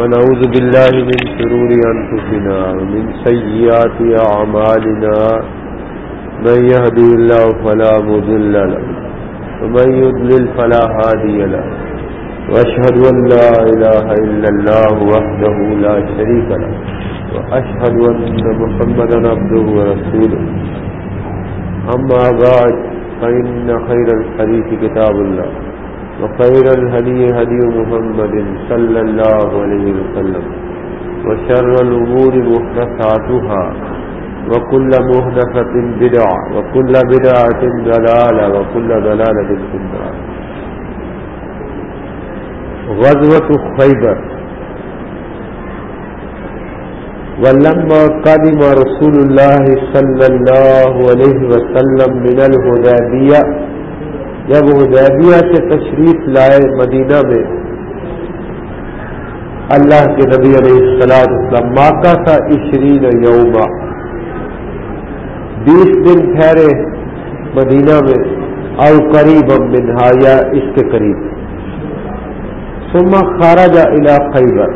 ونعوذ بالله من شرور أنفسنا ومن سيئات أعمالنا من يهدي الله فلا مضل له ومن يضلل فلا هادي له وأشهد أن لا إله إلا الله وحده لا شريك له وأشهد أن محمدا عبده ورسوله. أما بعد، فإن خير الحديث كتاب الله. وخير الهدي هدي محمد صلى الله عليه وسلم وشر الأمور محدثاتها وكل محدثة بدعة وكل بدعة ضلالة وكل ضلالة في النار. غزوة خيبر. ولما قدم رسول الله صلى الله عليه وسلم من الهدابية جب حدیبیہ سے تشریف لائے مدینہ میں، اللہ کے نبی علیہ السلام اسلام ماکہ تھا عشرین یوما بیس دن ٹھہرے مدینہ میں، او قریب منہا، یا اس کے قریب۔ سما خارجہ علا خیبر۔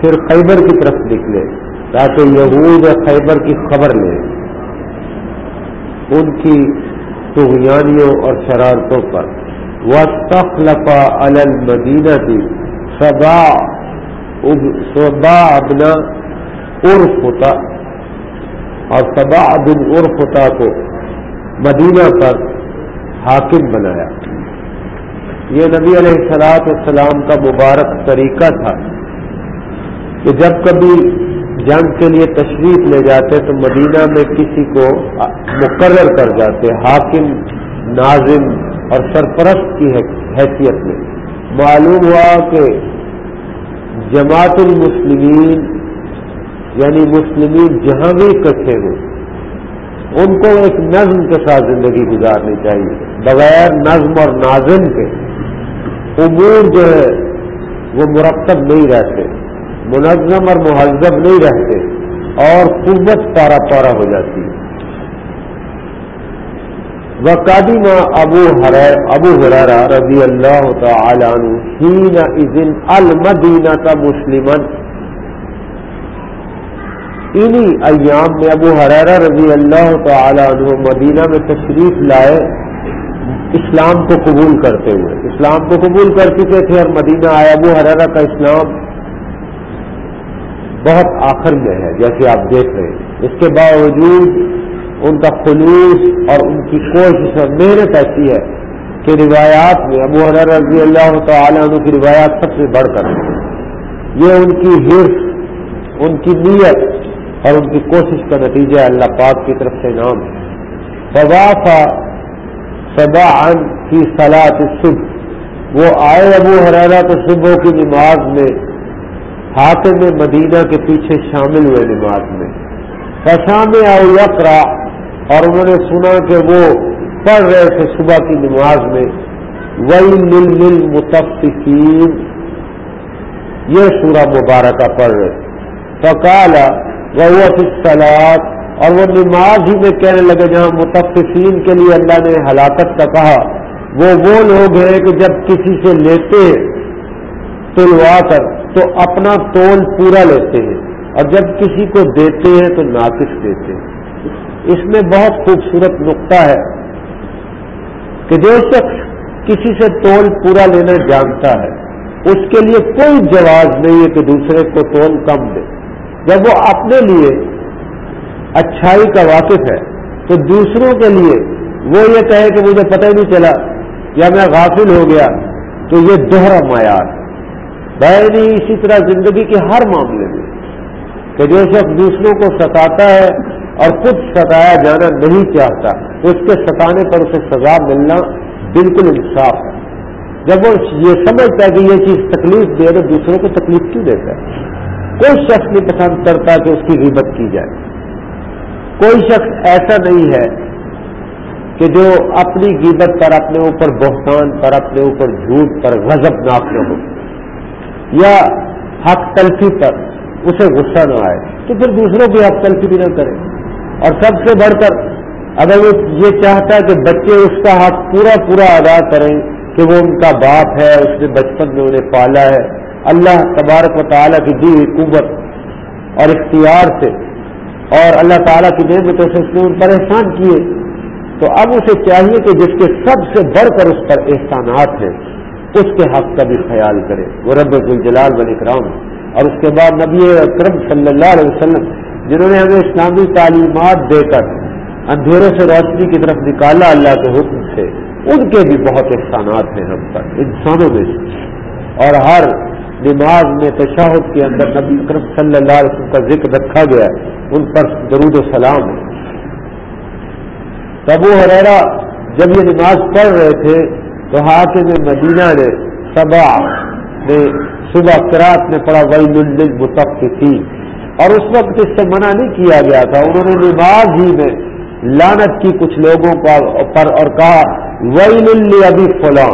پھر خیبر کی طرف نکلے، تاکہ یہود خیبر کی خبر لیں ان کی تغیانیوں اور شرارتوں پر۔ وسطلفا المدینہ تھی سبا سبا ابنا ارفتا اور سبا بن ارفتا کو مدینہ پر حاکم بنایا۔ یہ نبی علیہ السلاط السلام کا مبارک طریقہ تھا کہ جب کبھی جنگ کے لیے تشریف لے جاتے تو مدینہ میں کسی کو مقرر کر جاتے، حاکم، ناظم اور سرپرست کی حیثیت میں۔ معلوم ہوا کہ جماعت المسلمین یعنی مسلمین جہاں بھی اکٹھے ہوں، ان کو ایک نظم کے ساتھ زندگی گزارنی چاہیے۔ بغیر نظم اور ناظم کے، امور جو ہے، وہ مرتب نہیں رہتے۔ منظم اور مہذب نہیں رہتے اور قوت پارا پارا ہو جاتی ہے۔ وقادیمہ ابو ابو حرارا رضی اللہ تعالی عنہ ہین ازن المدینہ کا مسلمن انہی ایام میں ابو حرارا رضی اللہ تعالی عنہ مدینہ میں تشریف لائے اسلام کو قبول کرتے ہوئے۔ اسلام کو قبول کر چکے تھے اور مدینہ آیا۔ ابو حرارا کا اسلام بہت آخر میں ہے، جیسے آپ دیکھ رہے ہیں۔ اس کے باوجود ان کا خلوص اور ان کی کوشش اور محنت ایسی ہے کہ روایات میں ابو حضر رضی اللہ تعالیٰ عنہ کی روایات سب سے بڑھ کر یہ ان کی حرف ان کی نیت اور ان کی کوشش کا نتیجہ اللہ پاک کی طرف سے نام ہے۔ فضافہ سدا ان کی سلاد صبح وہ آئے ابو حرارہ تو صبح کی نماز میں حاکم میں مدینہ کے پیچھے شامل ہوئے نماز میں۔ فشام آؤ یقرا اور انہوں نے سنا کہ وہ پڑھ رہے تھے صبح کی نماز میں۔ وئی مل مل متفقین یہ سورہ مبارکہ پڑھ رہے فکالا وہ سلاد اور وہ نماز ہی میں کہنے لگے، جہاں متفقین کے لیے اللہ نے ہلاکت کا کہا، وہ وہ لوگ ہیں کہ جب کسی سے لیتے تلوا کر تو اپنا تول پورا لیتے ہیں۔ اور جب کسی کو دیتے ہیں تو ناقص دیتے ہیں۔ اس میں بہت خوبصورت نقطہ ہے کہ جو شخص کسی سے تول پورا لینا جانتا ہے، اس کے لیے کوئی جواز نہیں ہے کہ دوسرے کو تول کم دے۔ جب وہ اپنے لیے اچھائی کا واقف ہے، تو دوسروں کے لیے وہ یہ کہے کہ مجھے پتہ ہی نہیں چلا، یا میں غافل ہو گیا، تو یہ دوہرا معیار۔ ہے نہیں اسی طرح زندگی کے ہر معاملے میں کہ جو شخص دوسروں کو ستاتا ہے اور خود ستایا جانا نہیں چاہتا اس کے ستانے پر اسے سزا ملنا بالکل انصاف ہے۔ جب وہ یہ سمجھتا ہے کہ یہ چیز تکلیف دے تو دوسروں کو تکلیف کیوں دیتا ہے؟ کوئی شخص نہیں پسند کرتا کہ اس کی غیبت کی جائے۔ کوئی شخص ایسا نہیں ہے کہ جو اپنی غیبت پر، اپنے اوپر بہتان پر، اپنے اوپر جھوٹ پر، غضب ناک نہ ہو۔ یا حق تلفی پر اسے غصہ نہ آئے، تو پھر دوسروں کی حق تلفی بھی نہ کرے۔ اور سب سے بڑھ کر اگر وہ یہ چاہتا ہے کہ بچے اس کا حق پورا پورا ادا کریں کہ وہ ان کا باپ ہے، اس نے بچپن میں انہیں پالا ہے۔ اللہ تبارک و تعالیٰ کی دی قوت اور اختیار سے اور اللہ تعالیٰ کی نعمتوں سے اس نے ان پر احسان کیے۔ تو اب اسے چاہیے کہ جس کے سب سے بڑھ کر اس پر احسانات ہیں۔ اس کے حق کا بھی خیال کرے۔ وہ رب الجلال بل اکرام اور اس کے بعد نبی اکرم صلی اللہ علیہ وسلم، جنہوں نے ہمیں اسلامی تعلیمات دے کر اندھیروں سے روشنی کی طرف نکالا، اللہ کے حکم سے، ان کے بھی بہت احسانات ہیں ہم پر، انسانوں میں اور ہر نماز میں تشاہد کے اندر نبی اکرم صلی اللہ علیہ وسلم کا ذکر رکھا گیا ہے، ان پر درود و سلام ہے۔ تبو حریرا جب یہ نماز پڑھ رہے تھے تو حاکم مدینہ نے سبا نے صبح کراط میں پڑا وئی متفق تھی اور اس وقت اس سے منع نہیں کیا گیا تھا، انہوں نے نماز ہی میں لانت کی کچھ لوگوں کا پر اور کہا وئی ابھی فلاں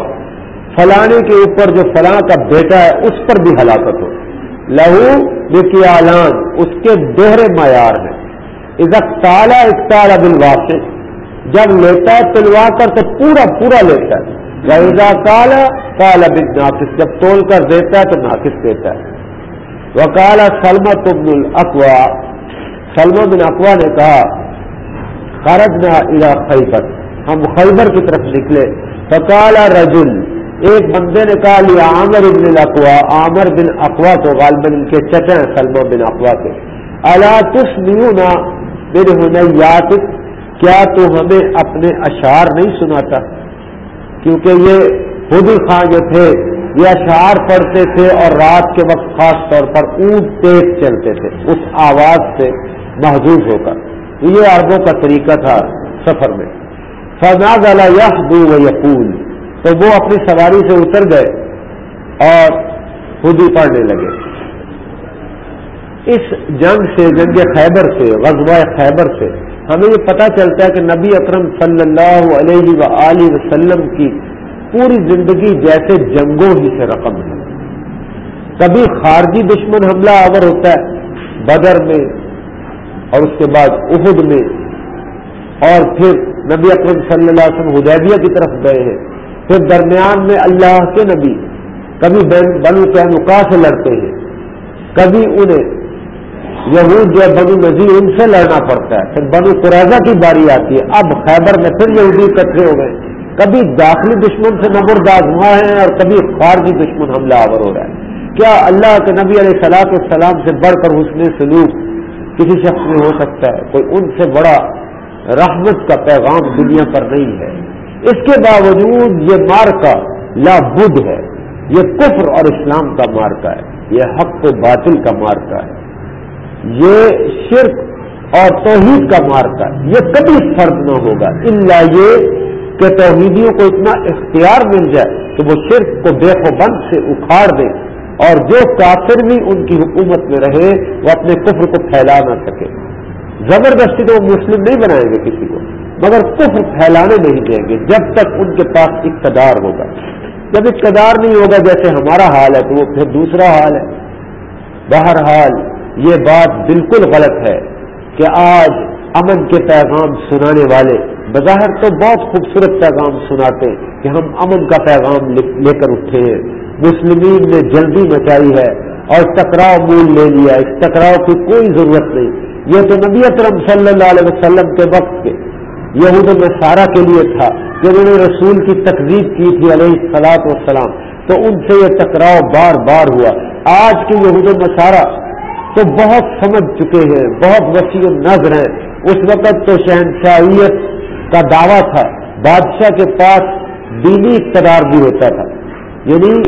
فلانے کے اوپر جو فلاں کا بیٹا ہے، اس پر بھی ہلاکت ہو۔ لہو بکیالان اس کے دوہرے معیار ہیں ازک تالا اختار ابل واقع جب لیتا ہے تلوا کر تو پورا پورا لیتا ہے۔ رضا کالا کالا بن ناقص جب تول کر دیتا ہے تو ناقص دیتا ہے۔ وکالا سلمہ تم اقوا سلمہ بن اقوا نے کہا خرج نہ خیبر ہم خیبر کی طرف نکلے۔ فکالا رجل، ایک بندے نے کہا لیا عامر بن الاقوا عامر بن اقوا کو غالباً ان کے چچے ہیں، سلمہ بن اقوا کے۔ اللہ تس نیونا میرے ہنیات کیا تو ہمیں اپنے اشعار نہیں سناتا؟ کیونکہ یہ خودی خان جو تھے، یہ اشعار پڑھتے تھے اور رات کے وقت خاص طور پر اونٹ تیز چلتے تھے، اس آواز سے محدود ہو کر۔ یہ عربوں کا طریقہ تھا سفر میں۔ فناز اللہ یخ دو یقول تو وہ اپنی سواری سے اتر گئے اور خود ہی پڑھنے لگے۔ اس جنگ سے، جنگ خیبر سے، غزوہ خیبر سے ہمیں یہ پتہ چلتا ہے کہ نبی اکرم صلی اللہ علیہ و وسلم کی پوری زندگی جیسے جنگوں ہی سے رقم ہے۔ کبھی خارجی دشمن حملہ آور ہوتا ہے بدر میں اور اس کے بعد احد میں اور پھر نبی اکرم صلی اللہ علیہ وسلم حدیبیہ کی طرف گئے ہیں۔ پھر درمیان میں اللہ کے نبی، کبھی بنو تینکا سے لڑتے ہیں، کبھی انہیں یہود جو بنو نذیر، ان سے لڑنا پڑتا ہے۔ پھر بنو قریضہ کی باری آتی ہے۔ اب خیبر میں پھر یہودی اکٹھے ہو گئے۔ کبھی داخلی دشمن سے نبرداز ہوا ہے اور کبھی خارجی دشمن حملہ آور ہو رہا ہے۔ کیا اللہ کے نبی علیہ سلاط السلام سے بڑھ کر حسن سلوک کسی شخص میں ہو سکتا ہے؟ کوئی ان سے بڑا رحمت کا پیغام دنیا پر نہیں ہے۔ اس کے باوجود یہ مارکا لا بدھ ہے۔ یہ کفر اور اسلام کا مارکا ہے۔ یہ حق و باطل کا مارکا ہے۔ یہ شرک اور توحید کا مارکا ہے۔ یہ کبھی فرد نہ ہوگا۔ اللہ یہ کہ توحیدیوں کو اتنا اختیار مل جائے کہ وہ شرک کو بے بند سے اکھاڑ دے اور جو کافر بھی ان کی حکومت میں رہے، وہ اپنے کفر کو پھیلا نہ سکے۔ زبردستی تو وہ مسلم نہیں بنائیں گے کسی کو، مگر کفر پھیلانے نہیں دیں گے جب تک ان کے پاس اقتدار ہوگا۔ جب اقتدار نہیں ہوگا جیسے ہمارا حال ہے تو وہ پھر دوسرا حال ہے۔ بہرحال یہ بات بالکل غلط ہے کہ آج امن کے پیغام سنانے والے، بظاہر تو بہت خوبصورت پیغام سناتے کہ ہم امن کا پیغام لے کر اٹھے ہیں۔ مسلمین نے جلدی مچائی ہے اور ٹکراؤ مول لے لیا اس ٹکراؤ کی کوئی ضرورت نہیں۔ یہ تو نبی اکرم صلی اللہ علیہ وسلم کے وقت کے، یہود سارا کے لیے تھا کہ انہوں نے رسول کی تقریب کی تھی علیہ سلاط وسلام تو ان سے یہ ٹکراؤ بار بار ہوا۔ آج کے یہود مسارا تو بہت سمجھ چکے ہیں، بہت وسیع نظر ہیں۔ اس وقت تو شہنشاہیت کا دعویٰ تھا، بادشاہ کے پاس دینی اقتدار بھی ہوتا تھا۔ یعنی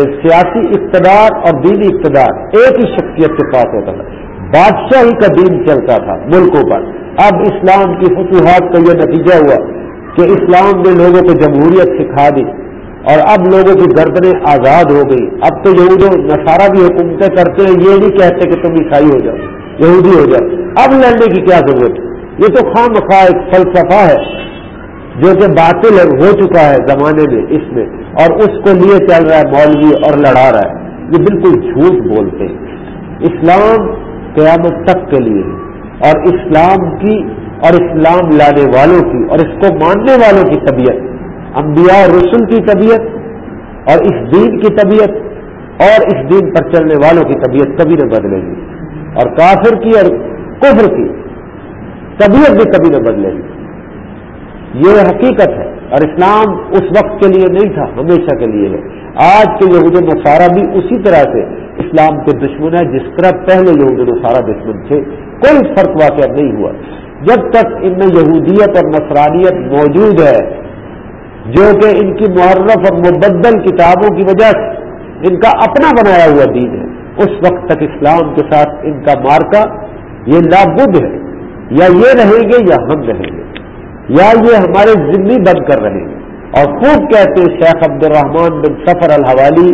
سیاسی اقتدار اور دینی اقتدار ایک ہی شخصیت کے پاس ہوتا تھا۔ بادشاہ ہی کا دین چلتا تھا ملکوں پر۔ اب اسلام کی فتوحات کا یہ نتیجہ ہوا کہ اسلام نے لوگوں کو جمہوریت سکھا دی۔ اور اب لوگوں کی گردنیں آزاد ہو گئی۔ اب تو یہود نصارہ بھی حکومتیں کرتے ہیں، یہ نہیں کہتے کہ تم عیسائی ہو جاؤ، یہودی ہو جاؤ۔ اب لڑنے کی کیا ضرورت؟ ہے یہ تو خام خواہ ایک فلسفہ ہے، جو کہ باطل ہو چکا ہے زمانے میں، اس میں۔ اور اس کو لیے چل رہا ہے مولوی اور لڑا رہا ہے۔ یہ بالکل جھوٹ بولتے ہیں۔ اسلام قیامت تک کے لیے اور اسلام کی اور اسلام لانے والوں کی اور اس کو ماننے والوں کی طبیعت۔ انبیاء رسول کی طبیعت اور اس دین کی طبیعت اور اس دین پر چلنے والوں کی طبیعت کبھی نہ بدلے گی اور کافر کی اور کفر کی طبیعت بھی کبھی نہ بدلے گی۔ یہ حقیقت ہے اور اسلام اس وقت کے لیے نہیں تھا، ہمیشہ کے لیے ہے۔ آج کے یہود نصارہ بھی اسی طرح سے اسلام کے دشمن ہے جس طرح پہلے یہود نصارہ دشمن تھے، کوئی فرق واقع نہیں ہوا۔ جب تک ان میں یہودیت اور نصرانیت موجود ہے جو کہ ان کی محرف اور مبدل کتابوں کی وجہ سے ان کا اپنا بنایا ہوا دین ہے، اس وقت تک اسلام کے ساتھ ان کا مارکا یہ لابد ہے، یا یہ رہیں گے یا ہم رہیں گے، یا یہ ہمارے ذمہ بند کر رہے ہیں اور خوب کہتے شیخ عبد الرحمان بن سفر الحوالی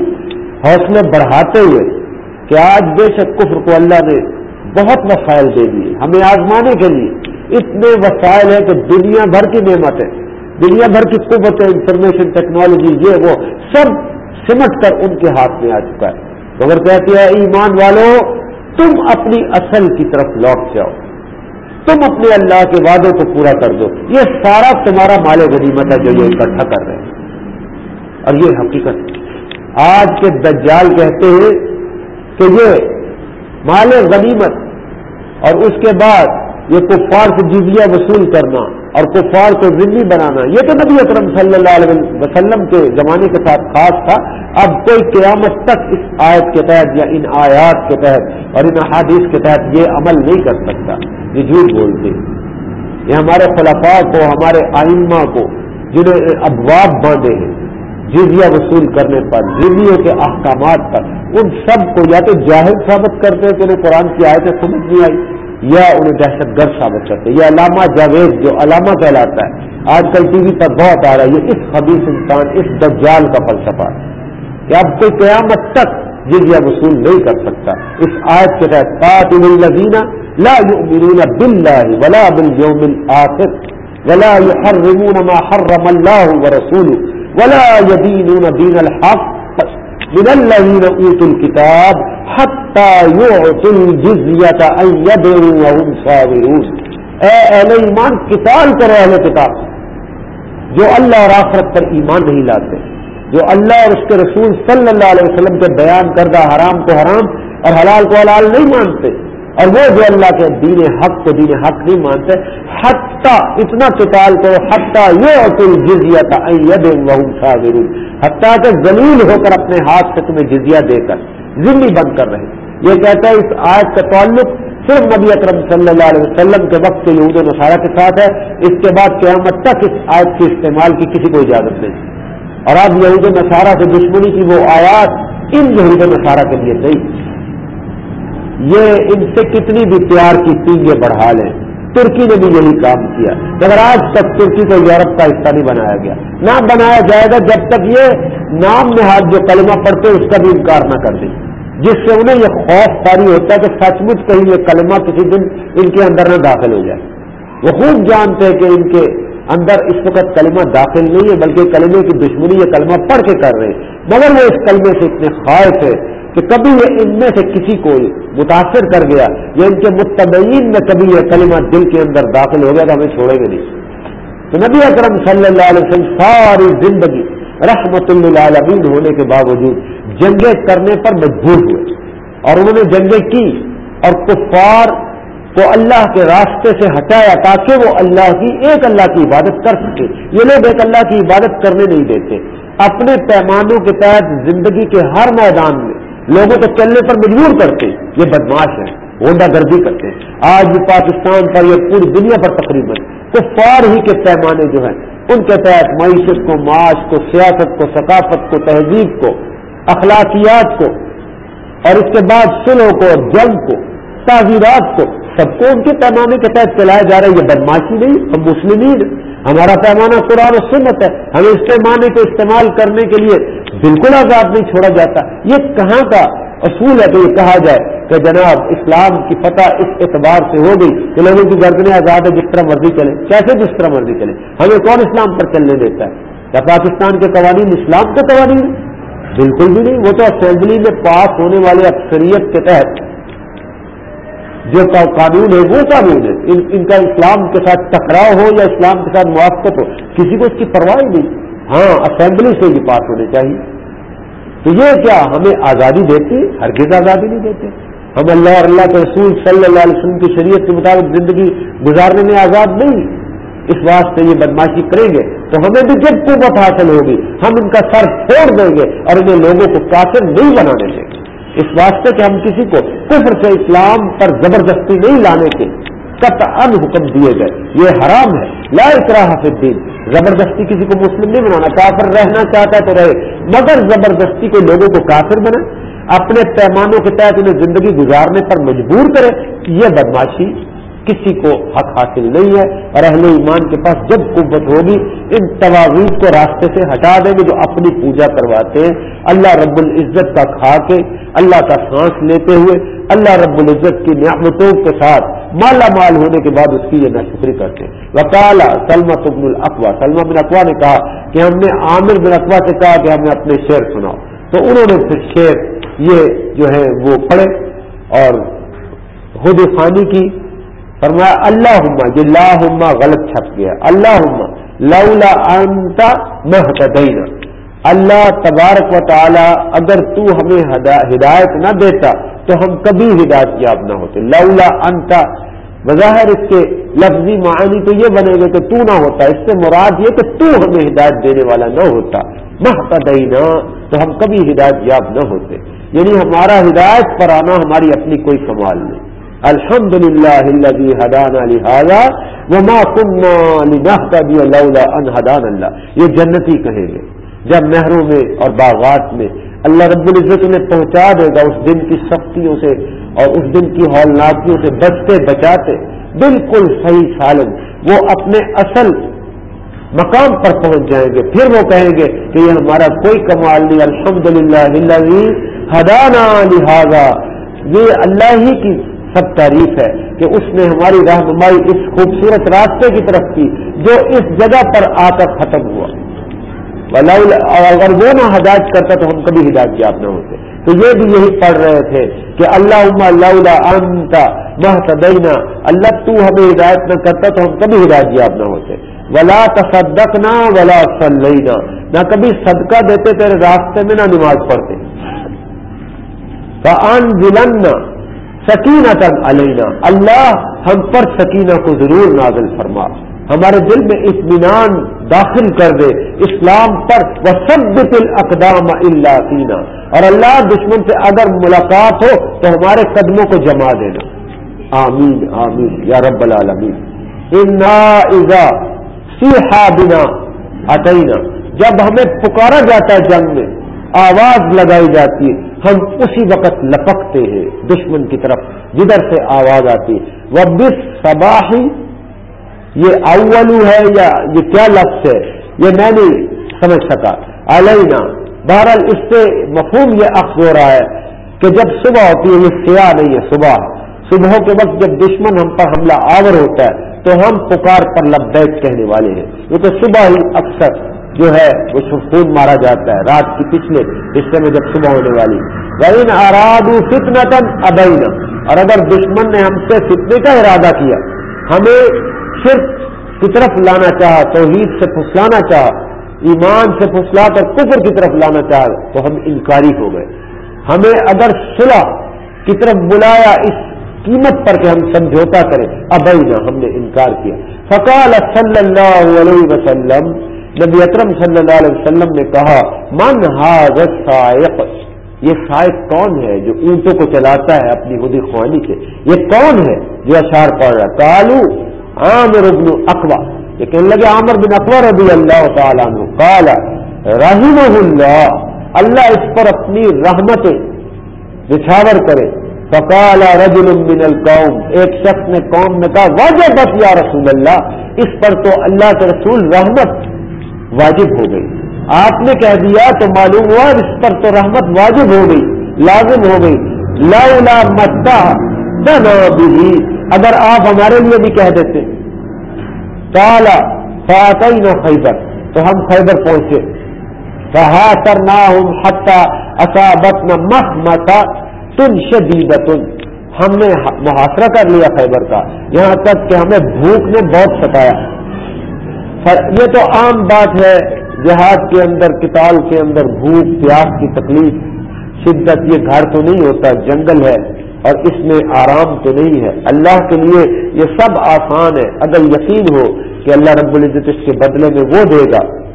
حوصلے بڑھاتے ہوئے کہ آج بے شک کفر کو اللہ نے بہت وسائل دے دیے، ہمیں آزمانے کے لیے اتنے وسائل ہیں کہ دنیا بھر کی نعمت ہے دنیا بھر کی قوت انفارمیشن ٹیکنالوجی یہ وہ سب سمٹ کر ان کے ہاتھ میں آ چکا ہے۔ مگر کہتے ہیں ایمان والوں تم اپنی اصل کی طرف لوٹ جاؤ۔ تم اپنے اللہ کے وعدوں کو پورا کر دو۔ یہ سارا تمہارا مال غنیمت ہے جو یہ اکٹھا کر رہے ہیں۔ اور یہ حقیقت آج کے دجال کہتے ہیں کہ یہ مال غنیمت اور اس کے بعد یہ کفار سے جزیہ وصول کرنا اور کفار کو ذمہ بنانا. یہ تو نبی اکرم صلی اللہ علیہ وسلم کے زمانے کے ساتھ خاص تھا. اب کوئی قیامت تک اس آیت کے تحت یا ان آیات کے تحت اور ان احادیث کے تحت یہ عمل نہیں کر سکتا. یہ جھوٹ بولتے یہ ہمارے خلفاء کو، ہمارے آئمہ کو، جنہیں ابواب باندھے ہیں، جزیہ وصول کرنے پر جزیوں کے احکامات پر، ان سب کو یا تو جاہد ثابت کرتے ہیں کہ انہیں قرآن کی آیتیں سمجھ نہیں آئی. یا انہیں دہشت گرد ثابت کرتے یہ علامہ جاوید جو علامہ کہلاتا ہے، آج کل ٹی وی پر بہت آ رہا ہے، یہ اس خبیص انسان، اس دجال کا فلسفہ کہ اب کوئی قیامت تک جزیہ وصول نہیں کر سکتا۔ اس آیت کے تحت قاتل الذین لا يؤمنون باللہ ولا بالیوم الاخر ولا يحرمون ما حرم اللہ ورسوله ولا يدینون دین الحق۔ من الذين اوتوا الكتاب حتى يعطوا يدعوا وهم صابرون اے اہل ایمان قتال کرو اہل کتاب۔ جو اللہ اور آخرت پر ایمان نہیں لاتے، جو اللہ اور اس کے رسول صلی اللہ علیہ وسلم کے بیان کردہ حرام کو حرام اور حلال کو حلال نہیں مانتے، اور وہ جو اللہ کے دین حق کو دین حق نہیں مانتے، حتیٰ اتنا قتال کرو، حتیٰ یہ عطل جزیا تھا حتیٰ کہ زلیل ہو کر اپنے ہاتھ سے تمہیں جزیا دے کر ذمہ بند کر رہے۔ یہ کہتا ہے اس آیت کا تعلق صرف نبی اکرم صلی اللہ علیہ وسلم کے وقت کے یہود نصارہ کے ساتھ ہے۔ اس کے بعد قیامت تک اس آیت کے استعمال کی کسی کو اجازت نہیں۔ اور اب یہود نصارہ سے دشمنی کی وہ آیات ان یہود نصارہ کے لیے نہیں یہ ان سے کتنی بھی پیار کی پینگے بڑھا لیں۔ ترکی نے بھی یہی کام کیا۔ مگر آج تک ترکی کو یورپ کا حصہ نہیں بنایا گیا۔ نہ بنایا جائے گا جب تک یہ نام میں ہاتھ جو کلمہ پڑھتے اس کا بھی انکار نہ کر دیں۔ جس سے انہیں یہ خوف ساری ہوتا ہے کہ سچ مچ کہیں یہ کلمہ کسی دن ان کے اندر نہ داخل ہو جائے۔ وہ خوب جانتے ہیں کہ ان کے اندر اس وقت کلمہ داخل نہیں ہے، بلکہ کلمے کی دشمنی یہ کلمہ پڑھ کے کر رہے ہیں۔ مگر وہ اس کلمے سے اتنے خواہش ہے کہ کبھی یہ ان میں سے کسی کو متاثر کر گیا یا ان کے متبین میں کبھی یہ کلمہ دل کے اندر داخل ہو گیا تو ہمیں چھوڑیں گے نہیں۔ تو نبی اکرم صلی اللہ علیہ وسلم ساری زندگی رحمت اللہ ہونے کے باوجود جنگیں کرنے پر مجبور ہوئے اور انہوں نے جنگیں کی اور کفار کو اللہ کے راستے سے ہٹایا تاکہ وہ اللہ کی ایک اللہ کی عبادت کر سکے۔ یہ لوگ ایک اللہ کی عبادت کرنے نہیں دیتے۔ اپنے پیمانوں کے تحت زندگی کے ہر میدان میں لوگوں کو چلنے پر مجبور کرتے۔ یہ بدماش ہے ہونڈا گردی کرتے۔ ہیں آج بھی پاکستان پر یا پوری دنیا پر تقریباً کفار ہی کے پیمانے جو ہیں، ان کے تحت معیشت کو، معاش کو، سیاست کو، ثقافت کو، تہذیب کو، اخلاقیات کو، اور اس کے بعد سلوں کو جنگ کو، تعزیرات کو، سب کو ان کے پیمانے کے تحت چلایا جا رہا ہے۔ یہ بدماشی نہیں، ہم مسلمین ہمارا پیمانہ قرآن و سنت ہے۔ ہمیں اس پیمانے کو استعمال کرنے کے لیے بالکل آزاد نہیں چھوڑا جاتا۔ یہ کہاں کا اصول ہے تو یہ کہا جائے کہ جناب اسلام کی فتح اس اعتبار سے ہو گئی کہ لوگوں کی گردنیں آزاد ہے جس طرح مرضی چلے۔ کیسے جس طرح مرضی چلے؟ ہمیں کون اسلام پر چلنے دیتا ہے؟ کیا پاکستان کے قوانین اسلام کے قوانین بالکل بھی نہیں۔ وہ تو اسمبلی میں پاس ہونے والے اکثریت کے تحت جو قانون ہے وہ قانون ہے۔ ان ان کا اسلام کے ساتھ ٹکراؤ ہو یا اسلام کے ساتھ موافقت ہو، کسی کو اس کی پرواہ نہیں۔ ہاں اسمبلی سے یہ پاس ہونے چاہیے۔ تو یہ کیا ہمیں آزادی دیتے، ہرگز آزادی نہیں دیتے۔ ہم اللہ اور اللہ کے رسول صلی اللہ علیہ وسلم کی شریعت کے مطابق زندگی گزارنے میں آزاد نہیں۔ اس واسطے یہ بدماشی کریں گے تو ہمیں بھی جب قوت حاصل ہوگی، ہم ان کا سر چھوڑ دیں گے اور انہیں لوگوں کو کافر نہیں بنانے دیں گے۔ اس واسطے کہ ہم کسی کو کفر سے اسلام پر زبردستی نہیں لانے کے ان حکم دیے گئے۔ یہ حرام ہے۔ لا اکراہ فی الدین۔ زبردستی کسی کو مسلم نہیں بنانا۔ کافر رہنا چاہتا ہے تو رہے۔ مگر زبردستی کے لوگوں کو کافر بنا اپنے پیمانوں کے تحت انہیں زندگی گزارنے پر مجبور کرے یہ بدماشی کسی کو حق حاصل نہیں ہے۔ اور اہل ایمان کے پاس جب قوت ہوگی، ان تواویز کو راستے سے ہٹا دیں گے جو اپنی پوجا کرواتے ہیں۔ اللہ رب العزت کا کھا کے، اللہ کا سانس لیتے ہوئے اللہ رب العزت کی نعمتوں کے ساتھ مالا مال ہونے کے بعد اس کی یہ نشکری کرتے ہیں۔ وکالا سلمہ ابن الاقوا سلمہ بن اقوا نے کہا کہ ہم نے عامر بن اقوا سے کہا کہ ہم نے اپنے شعر سناؤ۔ تو انہوں نے پھر شعر یہ جو ہے وہ پڑھے اور خود خانی کی۔ فرمایا اللہ ہما یہ لا ہما غلط چھپ گیا۔ اللہ ہما لولا انتا محتدینا اللہ تبارک و تعالی اگر تو ہمیں ہدایت نہ دیتا تو ہم کبھی ہدایت یاب نہ ہوتے۔ لولا انتا بظاہر اس کے لفظی معنی تو یہ بنے گا کہ تو نہ ہوتا، اس سے مراد یہ کہ تو ہمیں ہدایت دینے والا نہ ہوتا۔ محتدینا، تو ہم کبھی ہدایت یاب نہ ہوتے۔ یعنی ہمارا ہدایت پر آنا ہماری اپنی کوئی کمال نہیں۔ الحمد للہ حدان لہٰذا وما لولا ان حدان اللہ۔ یہ جنتی کہیں گے۔ جب نہروں میں اور باغات میں۔ اللہ رب العزت انہیں پہنچا دے گا اس دن کی سختیوں سے اور اس دن کی ہولناکیوں سے، بچتے، بچاتے۔ بالکل صحیح سالم۔ وہ اپنے اصل مقام پر پہنچ جائیں گے۔ پھر وہ کہیں گے کہ یہ ہمارا کوئی کمال نہیں۔ الحمد للہ ہدانا لہذا۔ یہ اللہ ہی کی سب تعریف ہے کہ اس نے ہماری رہنمائی اس خوبصورت راستے کی طرف کی جو اس جگہ پر آ کر ختم ہوا۔ اگر وہ نہ ہدایت کرتا تو ہم کبھی ہدایت یاب نہ ہوتے۔ تو یہ بھی یہی پڑھ رہے تھے کہ اللہ اللہ انتا محتدینا اللہ تو ہمیں ہدایت نہ کرتا تو ہم کبھی ہدایت یاب نہ ہوتے۔ ولا تصدقنا ولا صلینا نہ کبھی صدقہ دیتے تیرے راستے میں نہ نماز پڑھتے۔ فان سکینہ تک علینا اللہ ہم پر سکینہ کو ضرور نازل فرما۔ ہمارے دل میں اطمینان داخل کر دے اسلام پر وہ سب اقدام اللہ سینا اور اللہ دشمن سے اگر ملاقات ہو تو ہمارے قدموں کو جما دینا۔ آمین آمین، یا رب العالمین۔ انا ازا سیحا بنا عطینہ جب ہمیں پکارا جاتا ہے جنگ میں، آواز لگائی جاتی ہے، ہم اسی وقت لپکتے ہیں دشمن کی طرف، جدھر سے آواز آتی وہ بس یہ اولو ہے یا یہ کیا لفظ ہے؟ یہ میں نہیں سمجھ سکا۔ علینا، بہرحال اس سے مفہوم یہ اخذ ہو رہا ہے کہ جب صبح ہوتی ہے، یہ سیاہ نہیں ہے، صبح۔ صبح کے وقت جب دشمن ہم پر حملہ آور ہوتا ہے، تو ہم پکار پر لبیک کہنے والے ہیں۔ کیونکہ صبح ہی اکثر جو ہے، وہ خون مارا جاتا ہے، رات کی پچھلے حصے میں جب صبح ہونے والی۔ وین اراد فتنا تن اور اگر دشمن نے ہم سے فتنے کا ارادہ کیا، ہمیں صرف کی طرف لانا چاہا، توحید سے پھسلانا چاہا، ایمان سے پھسلا کر کفر کی طرف لانا چاہا، تو ہم انکاری ہو گئے۔ ہمیں اگر صلح کی طرف بلایا، اس قیمت پر کہ ہم سمجھوتا کریں، ابینا ہم نے انکار کیا۔ فقال صلی اللہ علیہ وسلم، نبی اکرم صلی اللہ علیہ وسلم نے کہا، من سائق یہ سائق کون ہے جو اونٹوں کو چلاتا ہے اپنی خودی خوانی سے یہ کون ہے جو اشار پڑھ رہا کالو عامر ابن اقوا یہ کہنے لگے عامر بن اکبر رضی اللہ تعالیٰ عنہ کالا رحیم اللہ اللہ اس پر اپنی رحمت بچھاور کرے۔ فقال رجل من القوم، ایک شخص نے قوم نے کہا واجب بس یا رسول اللہ اس پر تو اللہ کے رسول رحمت واجب ہو گئی۔ آپ نے کہہ دیا تو معلوم ہوا، اس پر تو رحمت واجب ہو گئی، لازم ہو گئی۔ لا متا بھی اگر آپ ہمارے لیے بھی کہہ دیتے کالا فاتح نہ خیبر، تو ہم خیبر پہنچے۔ کہا کر نہ ہوں حتہ اصابت نہ مخ متا تن شدید ہم نے محاصرہ کر لیا خیبر کا، یہاں تک کہ ہمیں بھوک نے بہت ستایا۔ یہ تو عام بات ہے، جہاد کے اندر کتاب کے اندر بھوک، پیاس کی تکلیف، شدت، یہ گھر تو نہیں ہوتا، جنگل ہے۔ اور اس میں آرام تو نہیں ہے۔ اللہ کے لیے یہ سب آسان ہے۔ اگر یقین ہو کہ اللہ رب العزت اس کے بدلے میں وہ دے گا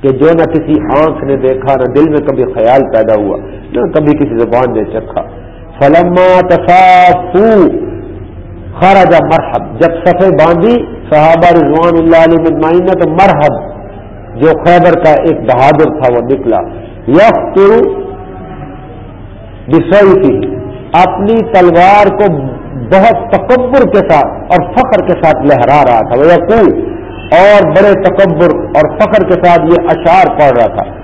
کہ جو نہ کسی آنکھ نے دیکھا، نہ دل میں کبھی خیال پیدا ہوا، نہ کبھی کسی زبان نے چکھا۔ فلما تصافو خراجہ مرحب جب صفے باندھی، صحابہ رضوان اللہ علیہ مجمعین تو مرحب، جو خیبر کا ایک بہادر تھا، وہ نکلا۔ یق بسوئی تھی اپنی تلوار کو بہت تکبر کے ساتھ اور فخر کے ساتھ لہرا رہا تھا، وہ یقین اور بڑے تکبر اور فخر کے ساتھ یہ اشار پڑ رہا تھا۔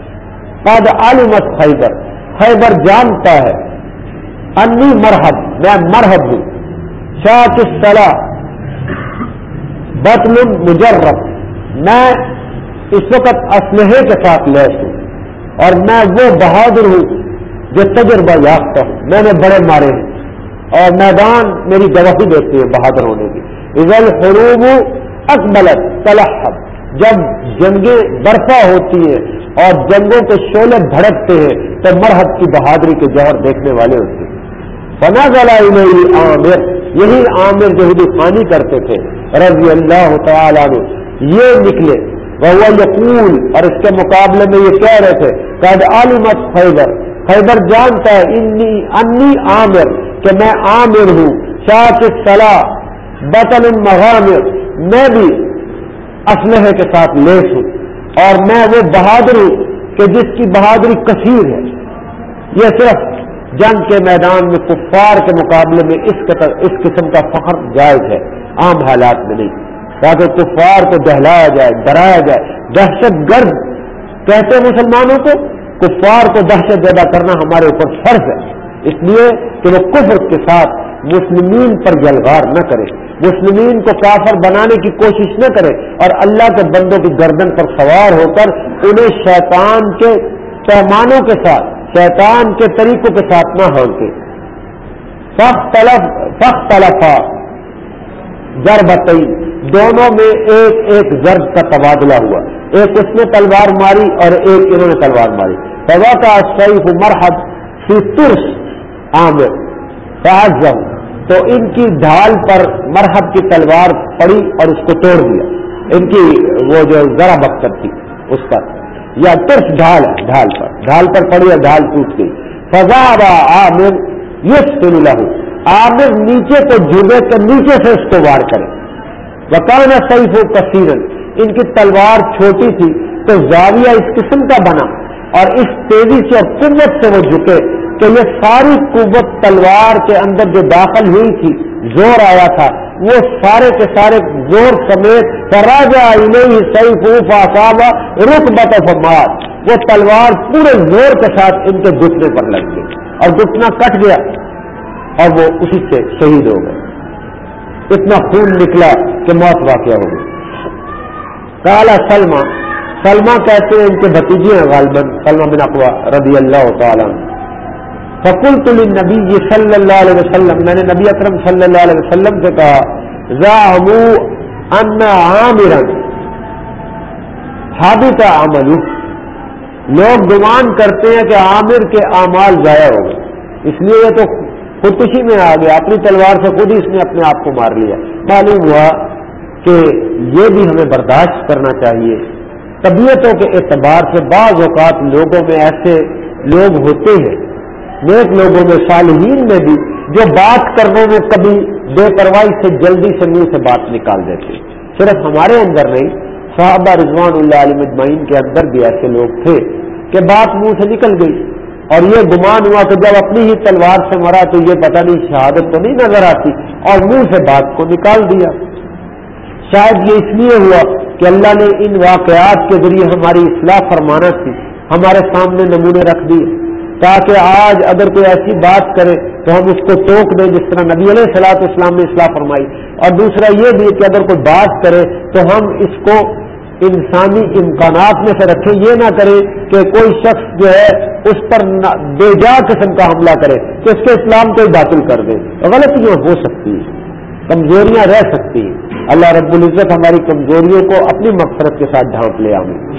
قد عالمت خیبر خیبر جانتا ہے۔ انی مرحب میں مرحب ہوں۔ شاہ کس بطل مجرب۔ میں اس وقت اسلحے کے ساتھ لیس ہوں اور میں وہ بہادر ہوں جو تجربہ یافتہ ہوں۔ میں نے بڑے مارے ہیں۔ اور میدان میری گواہی دیتے ہیں بہادر ہونے کی۔ عزل حروب اکملت طلحب جب جنگیں برپا ہوتی ہیں اور جنگوں کے شعلے بھڑکتے ہیں، تو مرحب کی بہادری کے جوہر دیکھنے والے ہوتے ہیں۔ فنا ضلع عامر۔ یہی عامر جو ہدو خانی کرتے تھے۔ رضی اللہ تعالیٰ یہ نکلے۔ وہ یقول۔ اور اس کے مقابلے میں یہ کہہ رہے تھے، قد عالمت فیبر خیبر جانتا ہے، انی انی عامر کہ میں عامر ہوں۔ شاہ صلاح بطل المغامر، میں بھی اسلحے کے ساتھ لیس ہوں۔ اور میں وہ بہادر ہوں کہ جس کی بہادری کثیر ہے۔ یہ صرف جنگ کے میدان میں، کفار کے مقابلے میں اس اس قسم کا فخر جائز ہے۔ عام حالات میں نہیں۔ تاکہ کفار کو دہلایا جائے، ڈرایا جائے۔ دہشت گرد کہتے مسلمانوں کو کفار کو دہشت زیادہ کرنا ہمارے اوپر فرض ہے۔ اس لیے کہ وہ کفر کے ساتھ مسلمین پر جلغار نہ کرے۔ مسلمین کو کافر بنانے کی کوشش نہ کرے اور اللہ کے بندوں کی گردن پر سوار ہو کر انہیں شیطان کے پیمانوں کے ساتھ، شیطان کے طریقوں کے ساتھ نہ ہونکے۔ سخت طلب سخت طلفا دونوں میں ایک ایک زرد کا تبادلہ ہوا۔ ایک اس نے تلوار ماری اور ایک انہوں نے تلوار ماری۔ فوا کا سعید مرحب فی ترس عامر تعزم تو ان کی ڈھال پر مرحب کی تلوار پڑی اور اس کو توڑ دیا۔ ان کی وہ جو ذرا بختر تھی، اس پر۔ یا ترس ڈھال ہے، ڈھال پر۔ ڈھال پر پڑی اور ڈھال ٹوٹ گئی۔ فضا عامر یس سن لہو۔ عامر نیچے کو جھگے کر نیچے سے اس کو وار کرے۔ وکان سعیف و کثیرن۔ ان کی تلوار چھوٹی تھی تو زاویہ اس قسم کا بنا اور اس تیزی سے اور قوت سے وہ جھکے کہ یہ ساری قوت تلوار کے اندر جو داخل ہوئی تھی، زور آیا تھا، وہ سارے کے سارے زور سمیت فراجا سعیف فاصابہ رک بت وہ تلوار پورے زور کے ساتھ ان کے گھٹنے پر لگ گئی اور گھٹنا کٹ گیا اور وہ اسی سے شہید ہو گئے۔ اتنا خون نکلا کہ موت واقع ہو گئی۔ کالا سلما سلما کہتے ہیں ان کے بھتیجے ہیں غالباً سلما بن اقوا رضی اللہ تعالیٰ فکل تل نبی صلی اللہ علیہ وسلم، میں نے نبی اکرم صلی اللہ علیہ وسلم سے کہا ذا ان عامر حابط عمل لوگ گمان کرتے ہیں کہ عامر کے اعمال ضائع ہو گئے۔ اس لیے یہ تو خودکشی میں آ گیا، اپنی تلوار سے خود ہی اس نے اپنے آپ کو مار لیا۔ معلوم ہوا کہ یہ بھی ہمیں برداشت کرنا چاہیے۔ طبیعتوں کے اعتبار سے بعض اوقات لوگوں میں ایسے لوگ ہوتے ہیں، نیک لوگوں میں، صالحین میں بھی، جو بات کرنے میں کبھی بے پرواہی سے، جلدی سے منہ سے بات نکال دیتے۔ صرف ہمارے اندر نہیں، صحابہ رضوان اللہ علیہ مجمعین کے اندر بھی ایسے لوگ تھے کہ بات منہ سے نکل گئی۔ اور یہ گمان ہوا کہ جب اپنی ہی تلوار سے مرا تو یہ پتہ نہیں، شہادت تو نہیں نظر آتی، اور منہ سے بات کو نکال دیا۔ شاید یہ اس لیے ہوا کہ اللہ نے ان واقعات کے ذریعے ہماری اصلاح فرمانا تھی، ہمارے سامنے نمونے رکھ دیے۔ تاکہ آج اگر کوئی ایسی بات کرے تو ہم اس کو ٹوک دیں جس طرح نبی علیہ صلاح اسلام نے اصلاح فرمائی۔ اور دوسرا یہ بھی کہ اگر کوئی بات کرے تو ہم اس کو انسانی امکانات میں سے رکھے یہ نہ کرے کہ کوئی شخص جو ہے اس پر بے جا قسم کا حملہ کرے کہ اس کے اسلام کو ہی باطل کر دے۔ غلطیاں ہو سکتی ہیں، کمزوریاں رہ سکتی ہیں۔ اللہ رب العزت ہماری کمزوریوں کو اپنی مقصد کے ساتھ ڈھانپ لے آؤں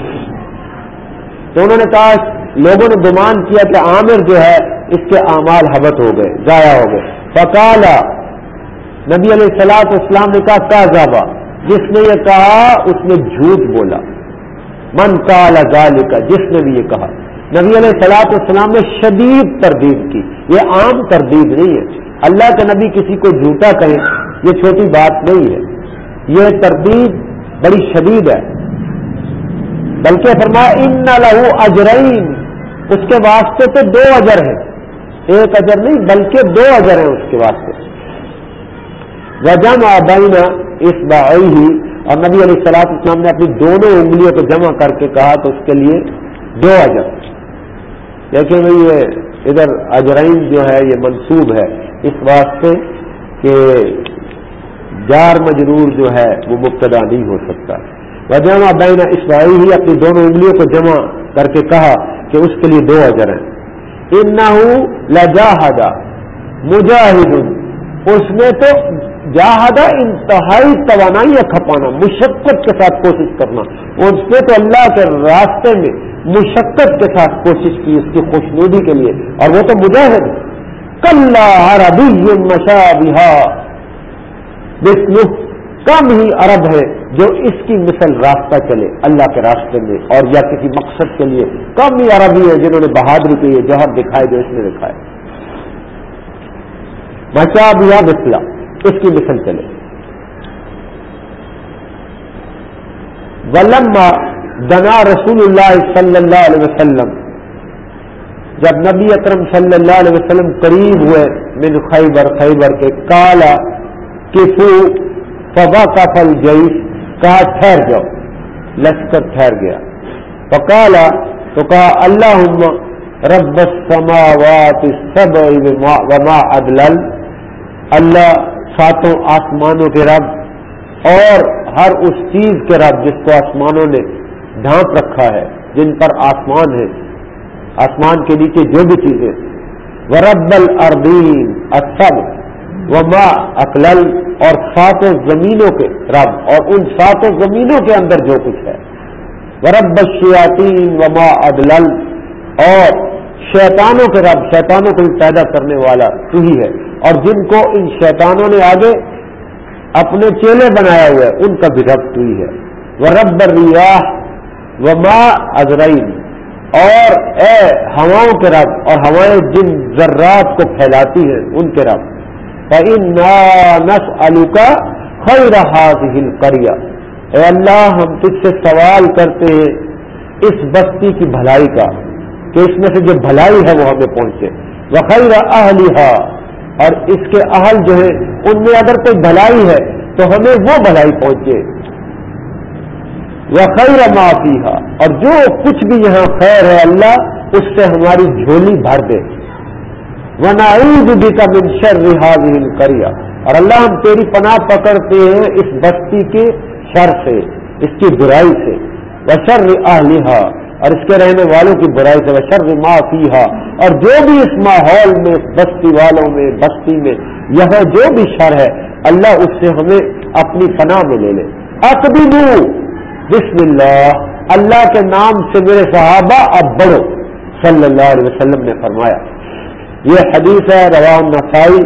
تو انہوں نے کہا، لوگوں نے گمان کیا کہ عامر جو ہے، اس کے اعمال حبت ہو گئے، ضائع ہو گئے۔ فکالا نبی علیہ السلاط اسلام نے کہا کا جس نے یہ کہا، اس نے جھوٹ بولا۔ من کالا گال کا جس نے بھی یہ کہا۔ نبی علیہ السلاط اسلام نے شدید تردید کی۔ یہ عام تردید نہیں ہے۔ اللہ کے نبی کسی کو جھوٹا کہیں، یہ چھوٹی بات نہیں ہے۔ یہ تردید بڑی شدید ہے۔ بلکہ فرمایا ان نہ لہو اجرئین اس کے واسطے تو دو اجر ہیں۔ ایک اجر نہیں، بلکہ دو اجر ہیں اس کے واسطے۔ وجم آبینا اس بائی ہی اور نبی علیہ السلاط اسلام نے اپنی دونوں انگلیوں کو جمع کر کے کہا تو اس کے لیے دو اجر۔ دیکھیں بھائی، یہ ادھر اجرائن جو ہے، یہ منصوب ہے۔ اس واسطے کہ جار مجرور جو ہے وہ مبتدا نہیں ہو سکتا۔ وجامہ بینا اسرائیل ہی اپنی دونوں انگلیوں کو جمع کر کے کہا کہ اس کے لیے دو اجر ہیں۔ ان لجاہدا مجاہد اس میں تو جاہدہ، انتہائی توانائی کھپانا، مشقت کے ساتھ کوشش کرنا۔ اس پہ تو اللہ کے راستے میں مشقت کے ساتھ کوشش کی اس کی خوشنودی کے لیے۔ اور وہ تو مجاہد کل عربی مشابہ بسم کم ہی عرب ہے جو اس کی مثل راستہ چلے اللہ کے راستے میں اور یا کسی مقصد کے لیے کم ہی عربی ہے جنہوں نے بہادری کے لیے جوہر دکھائے جو اس نے دکھائے مشابہ بسلا اس کی مثل چلے۔ ولما دنا رسول اللہ صلی اللہ علیہ وسلم، جب نبی اکرم صلی اللہ علیہ وسلم قریب ہوئے من خیبر خیبر کے کالا کفو فبا کا فل جئی کہا ٹھہر جاؤ۔ لشکر ٹھہر گیا۔ فکالا تو کہا اللہ رب السماوات سب وما ادلل اللہ ساتوں آسمانوں کے رب اور ہر اس چیز کے رب جس کو آسمانوں نے ڈھانپ رکھا ہے، جن پر آسمان ہے۔ آسمان کے نیچے جو بھی چیزیں۔ ورب الردین اصب و ماں اقلل اور ساتوں زمینوں کے رب، اور ان ساتوں زمینوں کے اندر جو کچھ ہے۔ ورب الشیاطین و ماں ادلل اور شیطانوں کے رب، شیطانوں کو بھی پیدا کرنے والا تو ہی ہے۔ اور جن کو ان شیطانوں نے آگے اپنے چیلے بنایا ہوا ہے، ان کا بھی رب تو ہی ہے۔ وہ رب الریاح وما ازرائیل اور اے ہواؤں کے رب، اور ہوائیں جن ذرات کو پھیلاتی ہیں، ان کے رب۔ نس الو کا خی رہا کریا اے اللہ، ہم تجھ سے سوال کرتے ہیں اس بستی کی بھلائی کا، کہ اس میں سے جو بھلائی ہے وہ ہمیں پہنچے۔ وخیر اہلیہ اور اس کے اہل جو ہے ان میں اگر کوئی بھلائی ہے تو ہمیں وہ بھلائی پہنچے۔ وہ خیر معافی اور جو کچھ بھی یہاں خیر ہے، اللہ اس سے ہماری جھولی بھر دے۔ وہ بھی کا منشر رحاظ کریا اور اللہ ہم تیری پناہ پکڑتے ہیں اس بستی کے شر سے، اس کی برائی سے۔ وشر اہلیہ اور اس کے رہنے والوں کی برائی سے۔ وشر معافی اور جو بھی اس ماحول میں، اس بستی والوں میں، بستی میں، یہاں جو بھی شر ہے، اللہ اس سے ہمیں اپنی پناہ میں لے لے۔ اقبی بسم اللہ۔ اللہ کے نام سے میرے صحابہ اب بڑھو۔ صلی اللہ علیہ وسلم نے فرمایا یہ حدیث ہے روان نسائی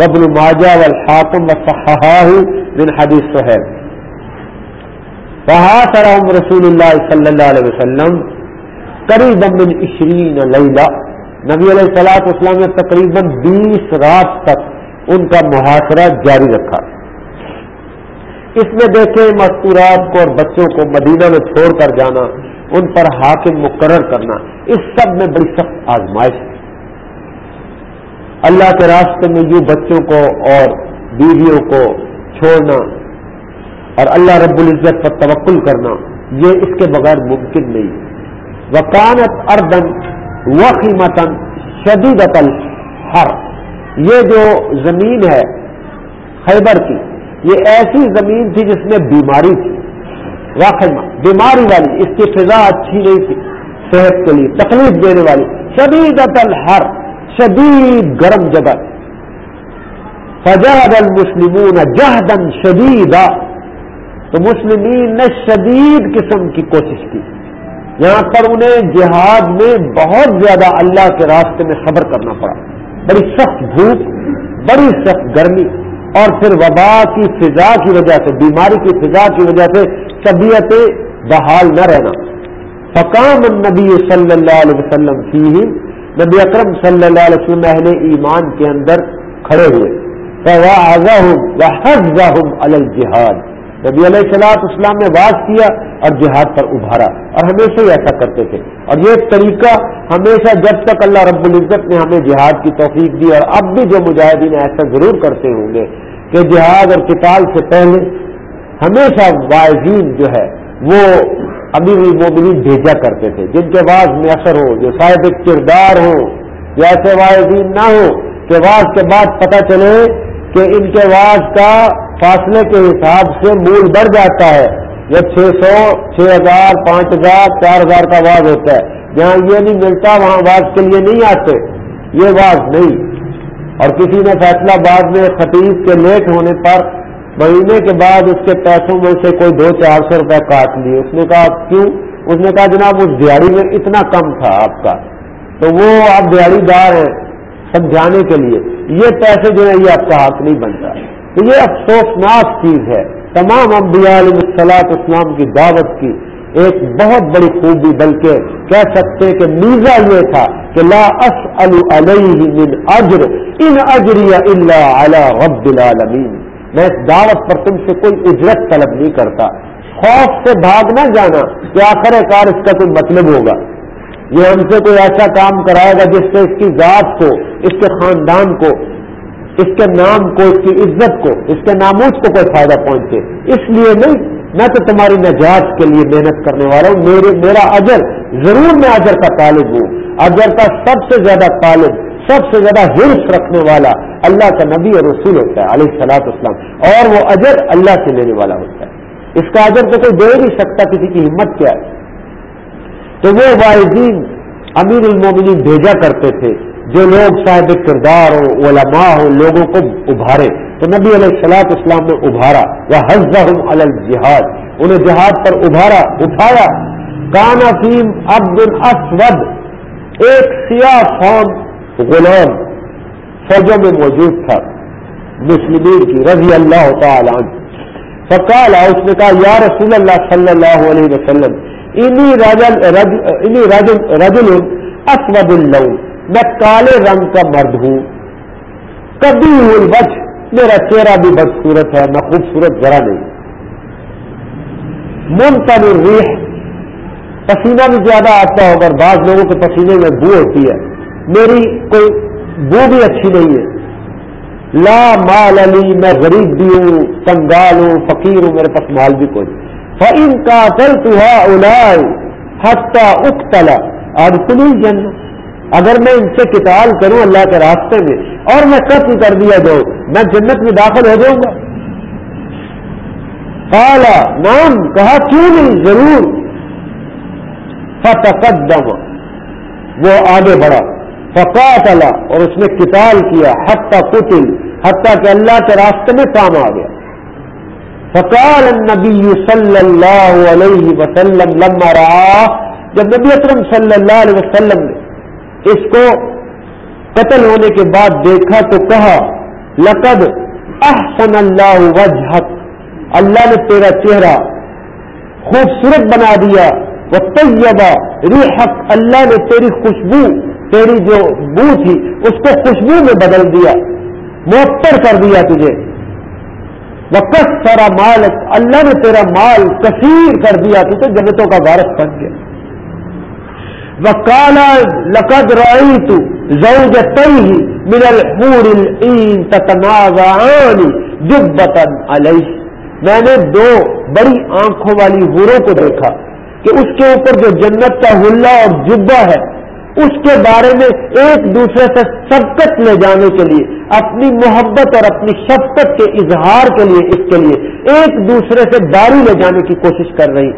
وبن ماجا والحاکم و بن حدیث سہیب وہاں سرام رسول اللہ صلی اللہ علیہ وسلم قریب من عشرین لیلہ نبی علیہ السلاط اسلام نے تقریباً بیس رات تک ان کا محاصرہ جاری رکھا۔ اس میں دیکھیں مستورات کو اور بچوں کو مدینہ میں چھوڑ کر جانا، ان پر حاکم مقرر کرنا، اس سب میں بڑی سخت آزمائش۔ ہے اللہ کے راستے میں یوں بچوں کو اور بیویوں کو چھوڑنا اور اللہ رب العزت پر توکل کرنا، یہ اس کے بغیر ممکن نہیں۔ وکانت اردن وقیمتن شدید ہر یہ جو زمین ہے خیبر کی، یہ ایسی زمین تھی جس میں بیماری تھی۔ واقعی بیماری والی، اس کی فضا اچھی نہیں تھی، صحت کے لیے تکلیف دینے والی۔ شدید ہر شدید گرم جگہ۔ فجاد المسلمون جہدن شدید تو مسلمین نے شدید قسم کی کوشش کی۔ یہاں پر انہیں جہاد میں بہت زیادہ اللہ کے راستے میں صبر کرنا پڑا۔ بڑی سخت بھوک، بڑی سخت گرمی اور پھر وبا کی فضا کی وجہ سے، بیماری کی فضا کی وجہ سے طبیعت بحال نہ رہنا۔ فقام النبی صلی اللہ علیہ وسلم کی نبی اکرم صلی اللہ علیہ وسلم اہل ایمان کے اندر کھڑے ہوئے۔ الجہاد۔ نبی علیہ السلاط اسلام نے واز کیا اور جہاد پر ابھارا اور ہمیشہ ہی ایسا کرتے تھے۔ اور یہ طریقہ ہمیشہ جب تک اللہ رب العزت نے ہمیں جہاد کی توفیق دی اور اب بھی جو مجاہدین ایسا ضرور کرتے ہوں گے کہ جہاد اور کتاب سے پہلے ہمیشہ واعظین جو ہے وہ ابھی بھی مومنین بھیجا کرتے تھے۔ جن کے بعض میں اثر ہو، جو صاحب کردار ہو یا ایسے واحدین نہ ہو، کہ بعض کے بعد پتہ چلے کہ ان کے واض کا فاصلے کے حساب سے مول بڑھ جاتا ہے۔ یا چھ سو، چھ ہزار، پانچ ہزار، چار ہزار کا واز ہوتا ہے۔ جہاں یہ نہیں ملتا، وہاں واز کے لیے نہیں آتے۔ یہ واز نہیں۔ اور کسی نے فیصلہ بعد میں خطیب کے لیٹ ہونے پر مہینے کے بعد اس کے پیسوں میں سے کوئی دو چار سو روپے کاٹ لیے۔ اس نے کہا، کیوں؟ اس نے کہا، جناب، اس دیہڑی میں اتنا کم تھا آپ کا۔ تو وہ آپ دیہڑی دار ہیں سمجھانے کے لیے۔ یہ پیسے جو ہے یہ آپ کا حق نہیں بنتا۔ تو یہ افسوسناک چیز ہے۔ تمام انبیاء علیہ السلاط اسلام کی دعوت کی ایک بہت بڑی خوبی، بلکہ کہہ سکتے کہ میزا یہ تھا کہ لا علیہ من اجر، ان اجری اللہ علی رب العالمین۔ میں اس دعوت پر تم سے کوئی اجرت طلب نہیں کرتا۔ خوف سے بھاگ نہ جانا کہ آخر کار اس کا کوئی مطلب ہوگا۔ یہ ہم سے کوئی ایسا کام کرائے گا جس سے اس کی ذات کو، اس کے خاندان کو، اس کے نام کو، اس کی عزت کو، اس کے ناموز کو کوئی فائدہ پہنچے۔ اس لیے نہیں، میں تو تمہاری نجات کے لیے محنت کرنے والا ہوں۔ میرے، میرا اجر، ضرور میں اجر کا طالب ہوں۔ اجر کا سب سے زیادہ طالب، سب سے زیادہ ہرس رکھنے والا اللہ کا نبی اور رسول ہوتا ہے، علیہ سلاط اسلام اور وہ اجر اللہ سے لینے والا ہوتا ہے۔ اس کا اجر تو کوئی دے نہیں سکتا، کسی کی ہمت کیا ہے؟ تو وہ واحدین امیر المومنین بھیجا کرتے تھے، جو لوگ صاحب کردار ہو علماء ہو لوگوں کو ابھارے۔ تو نبی علیہ السلاط اسلام نے ابھارا۔ یا حض الجہاد انہیں جہاد پر ابھارا، اٹھایا۔ کانا فیم عبد اسود ایک سیاہ فون غلام۔ فوجوں میں موجود تھا۔ مسلمین کی رضی اللہ تعالی عنہ۔ فقال، اس نے کہا، یا رسول اللہ صلی اللہ علیہ وسلم، انی رجل اسود اللون، میں کالے رنگ کا مرد ہوں۔ کبھی بچ میرا چہرہ بھی بدسورت ہے، میں خوبصورت ذرا نہیں۔ منتظر الریح پسینہ بھی زیادہ آتا ہوگا بعض لوگوں کے پسینے میں بو ہوتی ہے۔ میری کوئی بو بھی اچھی نہیں ہے۔ لا مال علی میں غریب بھی ہوں کنگال ہوں، فقیر ہوں، میرے پاس مال بھی کوئی فن کا چل تو ہستا اک تلا اور تمہیں جن اگر میں ان سے کتاب کروں اللہ کے راستے میں، اور میں قتل کر دیا جاؤں، میں جنت میں داخل ہو جاؤں گا۔ کالا نام کہا، کیوں نہیں؟ ضرور۔ فتقدم۔ وہ آگے بڑھا۔ فقات اللہ اور اس نے کتاب کیا، حتیٰ قتل، حتیٰ کہ اللہ کے راستے میں کام آ گیا۔ فقال النبی صلی اللہ علیہ وسلم، لما رہا جب نبی اکرم صلی اللہ علیہ وسلم نے اس کو قتل ہونے کے بعد دیکھا تو کہا، لقد احسن اللہ وجہک، اللہ نے تیرا چہرہ خوبصورت بنا دیا وہ طیبہ ریحک، اللہ نے تیری خوشبو تیری جو بو تھی، اس کو خوشبو میں بدل دیا، معطر کر دیا تجھے۔ وقت سارا مال، اللہ نے تیرا مال کثیر کر دیا تجھے جنتوں کا وارث بن گیا۔ وکالا لقد رائی تو زوج تئی من الحور تتنازعان علیہ۔ میں نے دو بڑی آنکھوں والی ہوروں کو دیکھا کہ اس کے اوپر جو جنت کا ہلا اور جبا ہے اس کے بارے میں ایک دوسرے سے سبقت لے جانے کے لیے، اپنی محبت اور اپنی شفقت کے اظہار کے لیے، اس کے لیے ایک دوسرے سے داری لے جانے کی کوشش کر رہی۔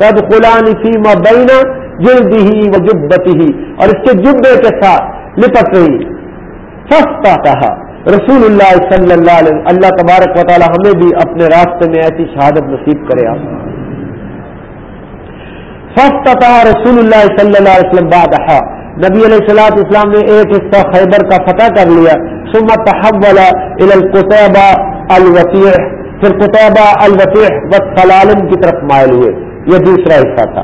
تب قلعہ فیما بینا جلدی ہی و جبتی ہی اور اس کے جبے کے ساتھ لپٹ رہی۔ سستا کہا رسول اللہ صلی اللہ علیہ اللہ تبارک و تعالی ہمیں بھی اپنے راستے میں ایسی شہادت نصیب کرے۔ آپ فستا رسول اللہ صلی اللہ علیہ وسلم باد نبی علیہ السلاط اسلام نے ایک حصہ خیبر کا فتح کر لیا سمت تحول القطبہ الوطیع پھر قطبہ الوطیع و سلالم کی طرف مائل ہوئے۔ یہ دوسرا حصہ تھا۔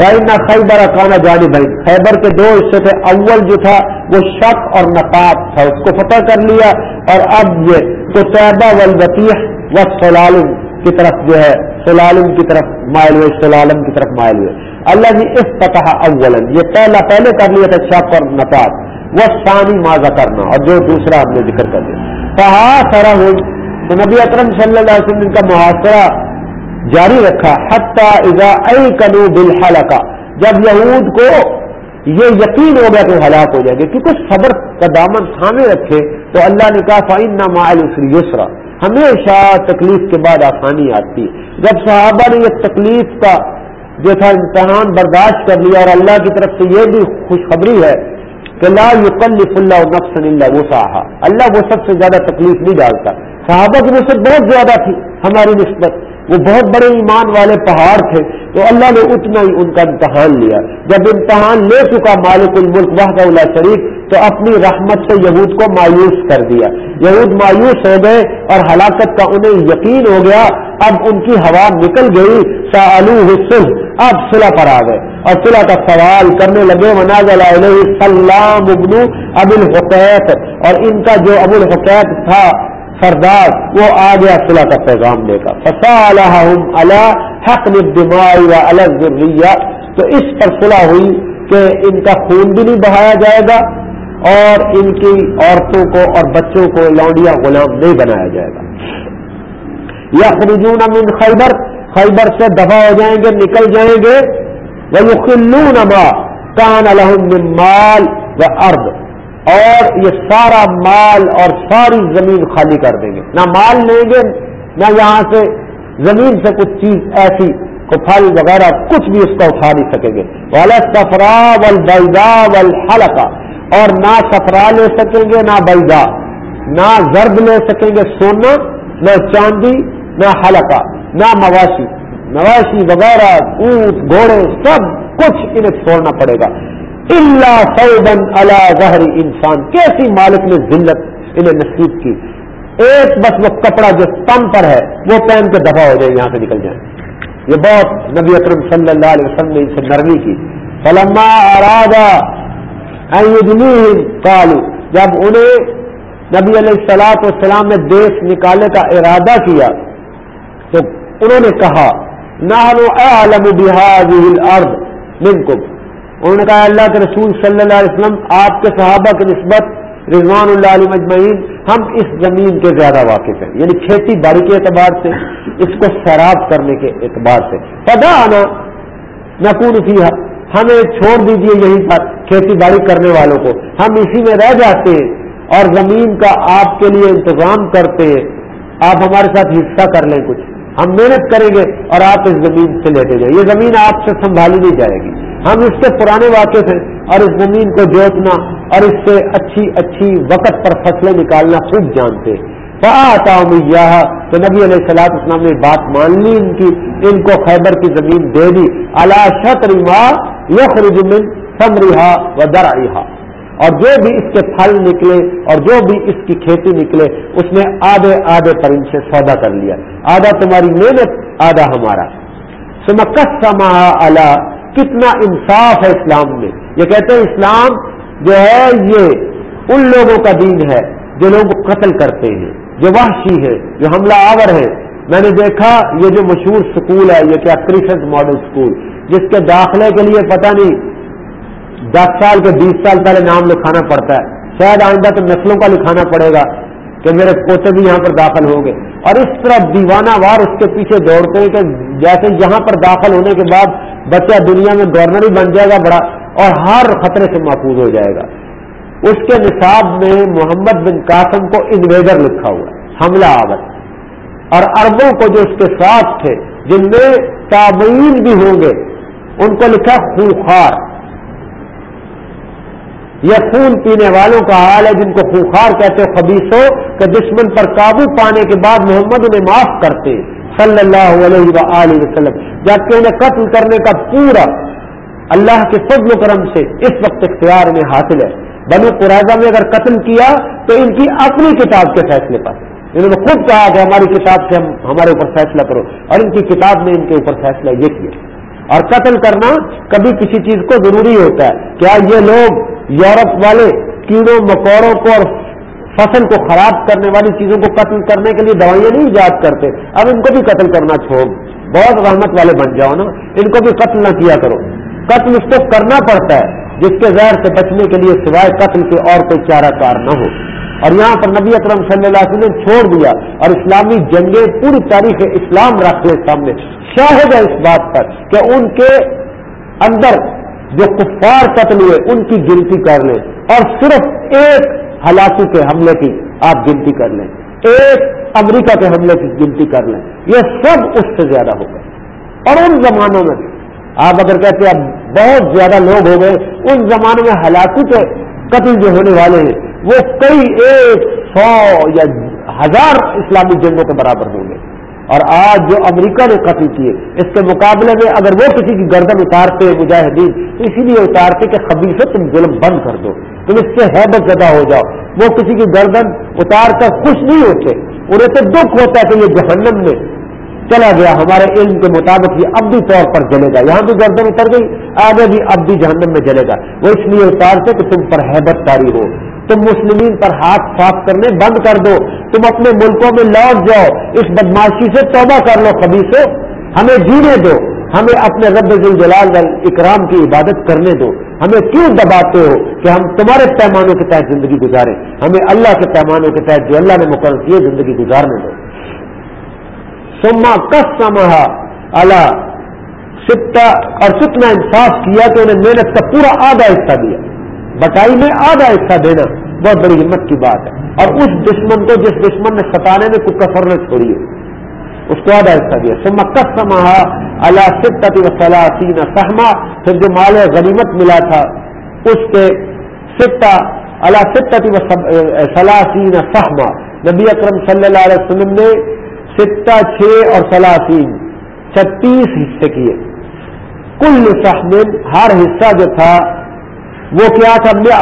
فائنہ خیبر اکانا جانی بھائی خیبر کے دو حصے تھے، اول جو تھا وہ شک اور نقاب تھا۔ اس کو فتح کر لیا اور اب یہ قطبہ والوطیع و سلالم کی طرف جو ہے، سلالم کی طرف مائل ہوئے، سلالم کی طرف مائل ہوئے۔ اللہ نے اس پتہ اول یہ پہلا پہلے کر لیا تھا شک اور نقاب وہ ثانی ماضا کرنا اور جو دوسرا ہم نے ذکر کر دیا کہا سرا ہوں تو نبی اکرم صلی اللہ علیہ وسلم کا محاصرہ جاری رکھا، حتیٰ اذا ائی کنو بل جب یہود کو یہ یقین ہو گیا کہ ہلاک ہو جائے گا کیونکہ صبر کا دامن تھامے رکھے، تو اللہ نے کہا فائن نہ مال یسرا ہمیشہ تکلیف کے بعد آسانی آتی۔ ہے جب صحابہ نے یہ تکلیف کا جو تھا امتحان برداشت کر لیا اور اللہ کی طرف سے یہ بھی خوشخبری ہے کہ لا یقلف اللہ نفس اللہ وہ اللہ وہ سب سے زیادہ تکلیف نہیں ڈالتا۔ صحابہ کی نسبت بہت زیادہ تھی ہماری نسبت۔ وہ بہت بڑے ایمان والے پہاڑ تھے تو اللہ نے اتنا ہی ان کا امتحان لیا۔ جب امتحان لے چکا مالک الملک واحد اللہ شریف تو اپنی رحمت سے یہود کو مایوس کر دیا۔ یہود مایوس ہو گئے اور ہلاکت کا انہیں یقین ہو گیا۔ اب ان کی ہوا نکل گئی۔ سا حسن اب صلح پر آ گئے۔ اور صلح کا سوال کرنے لگے مناز علیہ سلام ابنو ابو الحقیت اور ان کا جو ابو الحقیت تھا سردار، وہ آ گیا صلاح کا پیغام دے گا۔ فسا اللہ حق دماغ یا الگ تو اس پر صلاح ہوئی کہ ان کا خون بھی نہیں بہایا جائے گا اور ان کی عورتوں کو اور بچوں کو لونڈیا غلام نہیں بنایا جائے گا۔ یا خرجون من خیبر خیبر سے دفاع ہو جائیں گے، نکل جائیں گے۔ وہ یقین کان الحمد مال و ارد اور یہ سارا مال اور ساری زمین خالی کر دیں گے نہ مال لیں گے، نہ یہاں سے زمین سے کچھ چیز ایسی کو پھل وغیرہ کچھ بھی اس کا اٹھا نہیں سکیں گے۔ والا سفرا ول بیدا اور نہ سفرا لے سکیں گے، نہ بیدا نہ زرد لے سکیں گے سونا، نہ چاندی، نہ حلقہ، نہ مواشی۔ مواشی وغیرہ، اونٹ، گھوڑے، سب کچھ انہیں چھوڑنا پڑے گا۔ اللہ سعودن اللہ ظہری انسان۔ کیسی مالک نے ذلت انہیں نصیب کی؟ ایک بس وہ کپڑا جو تن پر ہے، وہ پہن کے دفاع ہو جائے، یہاں سے نکل جائیں یہ بہت نبی اکرم صلی اللہ علیہ وسلم نے ان سے نرمی کی۔ فلما ارادہ کالو جب انہیں نبی علیہ السلاط والسلام نے دیش نکالنے کا ارادہ کیا، تو انہوں نے کہا نہ انہوں نے کہا اللہ کے رسول صلی اللہ علیہ وسلم، آپ کے صحابہ کی نسبت رضوان اللہ علیہ مجمعین ہم اس زمین کے زیادہ واقف ہیں یعنی کھیتی باڑی کے اعتبار سے، اس کو سیراب کرنے کے اعتبار سے۔ پدا آنا نقول تھی ہمیں چھوڑ دیجیے یہیں پر کھیتی باڑی کرنے والوں کو۔ ہم اسی میں رہ جاتے ہیں اور زمین کا آپ کے لیے انتظام کرتے ہیں۔ آپ ہمارے ساتھ حصہ کر لیں کچھ۔ ہم محنت کریں گے اور آپ اس زمین سے لیتے جائیں۔ یہ زمین آپ سے سنبھالی نہیں جائے گی۔ ہم اس کے پرانے واقع اور اس زمین کو جوتنا اور اس سے اچھی اچھی وقت پر فصلیں نکالنا خوب جانتے۔ آتا ہوں تو نبی علیہ السلاط اسلام نے بات مان لی ان کی، ان کو خیبر کی زمین دے دی۔ اللہ رما یخ رجمن سم رہا و در اور جو بھی اس کے پھل نکلے اور جو بھی اس کی کھیتی نکلے، اس نے آدھے آدھے پر ان سے سودا کر لیا۔ آدھا تمہاری محنت، آدھا ہمارا۔ سمکس سما اللہ کتنا انصاف ہے اسلام میں۔ یہ کہتے ہیں اسلام جو ہے یہ ان لوگوں کا دین ہے جو لوگ قتل کرتے ہیں، جو وحشی ہے جو حملہ آور ہے میں نے دیکھا یہ جو مشہور سکول ہے، یہ کیا کرسچ ماڈل اسکول جس کے داخلے کے لیے پتہ نہیں، دس سال کے بیس سال پہلے نام لکھانا پڑتا ہے۔ شاید آئندہ تو نسلوں کا لکھانا پڑے گا کہ میرے پوتے بھی یہاں پر داخل ہوں گے۔ اور اس طرح دیوانہ وار اس کے پیچھے دوڑتے ہیں کہ جیسے یہاں پر داخل ہونے کے بعد بچہ دنیا میں گورنر ہی بن جائے گا بڑا، اور ہر خطرے سے محفوظ ہو جائے گا۔ اس کے نصاب میں محمد بن قاسم کو انویڈر لکھا ہوا ہے حملہ آور اور اربوں کو جو اس کے ساتھ تھے، جن میں تابعین بھی ہوں گے، ان کو لکھا خوخار یہ خون پینے والوں کا حال ہے، جن کو خوخار کہتے ہو خبیص ہو کہ دشمن پر قابو پانے کے بعد محمد انہیں معاف کرتے صلی اللہ علیہ وآلہ وسلم، جبکہ انہیں قتل کرنے کا پورا اللہ کے فضل و کرم سے اس وقت اختیار میں حاصل ہے۔ بنو قرضہ میں اگر قتل کیا تو ان کی اپنی کتاب کے فیصلے پر۔ انہوں نے خود کہا کہ ہماری کتاب سے ہم ہمارے اوپر فیصلہ کرو اور ان کی کتاب میں ان کے اوپر فیصلہ یہ کیا۔ اور قتل کرنا کبھی کسی چیز کو ضروری ہوتا ہے۔ کیا یہ لوگ یورپ والے کیڑوں مکوڑوں کو اور فصل کو خراب کرنے والی چیزوں کو قتل کرنے کے لیے دوائیاں نہیں ایجاد کرتے۔ اب ان کو بھی قتل کرنا چھوڑ۔ بہت رحمت والے بن جاؤ نا۔ ان کو بھی قتل نہ کیا کرو۔ قتل اس کو کرنا پڑتا ہے، جس کے زہر سے بچنے کے لیے سوائے قتل کے اور کوئی چارہ کار نہ ہو۔ اور یہاں پر نبی اکرم صلی اللہ علیہ وسلم نے چھوڑ دیا اور اسلامی جنگیں پوری تاریخ اسلام رکھ لے سامنے۔ شاہد ہے اس بات پر کہ ان کے اندر جو کفار قتل ہوئے، ان کی گنتی کر لیں اور صرف ایک ہلاکو کے حملے کی آپ گنتی کر لیں۔ ایک امریکہ کے حملے کی گنتی کر لیں۔ یہ سب اس سے زیادہ ہو گئے۔ اور ان زمانوں میں آپ اگر کہتے ہیں اب بہت زیادہ لوگ ہو گئے، ان زمانوں میں ہلاکو کے قتل جو ہونے والے ہیں، وہ کئی ایک سو یا ہزار اسلامی جنگوں کے برابر ہوں گے۔ اور آج جو امریکہ نے قتل کیے، اس کے مقابلے میں اگر وہ کسی کی گردن اتارتے، مجاہدین تو اسی لیے اتارتے کہ خبی سے تم ظلم بند کر دو۔ تم اس سے حیبت زدہ ہو جاؤ۔ وہ کسی کی گردن اتار کر خوش نہیں ہوتے۔ انہیں تو دکھ ہوتا ہے کہ یہ جہنم میں چلا گیا۔ ہمارے علم کے مطابق یہ اب بھی طور پر جلے گا۔ یہاں بھی گردن اتر گئی، آگے بھی اب بھی جہنم میں جلے گا۔ وہ اس لیے اتارتے کہ تم پر حیبت تاری ہو۔ تم مسلمین پر ہاتھ صاف کرنے بند کر دو۔ تم اپنے ملکوں میں لوٹ جاؤ۔ اس بدماشی سے توبہ کر لو کبھی سے ہمیں جینے دو۔ ہمیں اپنے رب جلال اکرام کی عبادت کرنے دو۔ ہمیں کیوں دباتے ہو کہ ہم تمہارے پیمانوں کے تحت زندگی گزاریں؟ ہمیں اللہ کے پیمانوں کے تحت جو اللہ نے مقرر کیے زندگی گزارنے دو۔ سما کس سماحا اللہ ستا اور ستنا انصاف کیا تو انہیں محنت کا پورا آدھا حصہ دیا۔ بٹائی میں آدھا حصہ دینا بہت بڑی ہمت کی بات ہے۔ اور اس دشمن کو جس دشمن نے ستانے میں کچھ کفر نے چھوڑی ہے اس کو آدھا حصہ دیا۔ سما سما اللہ سطی و سہما۔ پھر جو مال غنیمت ملا تھا، اس کے ستا اللہ سطی و سہما۔ نبی اکرم صلی اللہ علیہ وسلم نے ستا چھ اور سلاسین چھتیس حصے کیے۔ کل سہمن، ہر حصہ جو تھا، وہ کیا تھا؟ میں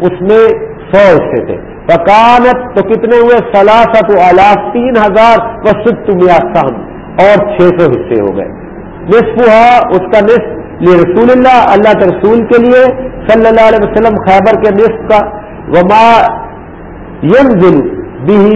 اس میں سو حصے تھے۔ پکانت تو کتنے ہوئے؟ سلاست الاف تین ہزار و ست سہم اور چھ سو حصے ہو گئے۔ نصف ہوا اس کا نصف یہ رسول اللہ اللہ کے رسول کے لیے، صلی اللہ علیہ وسلم خیبر کے نصف کا۔ وما ينزل به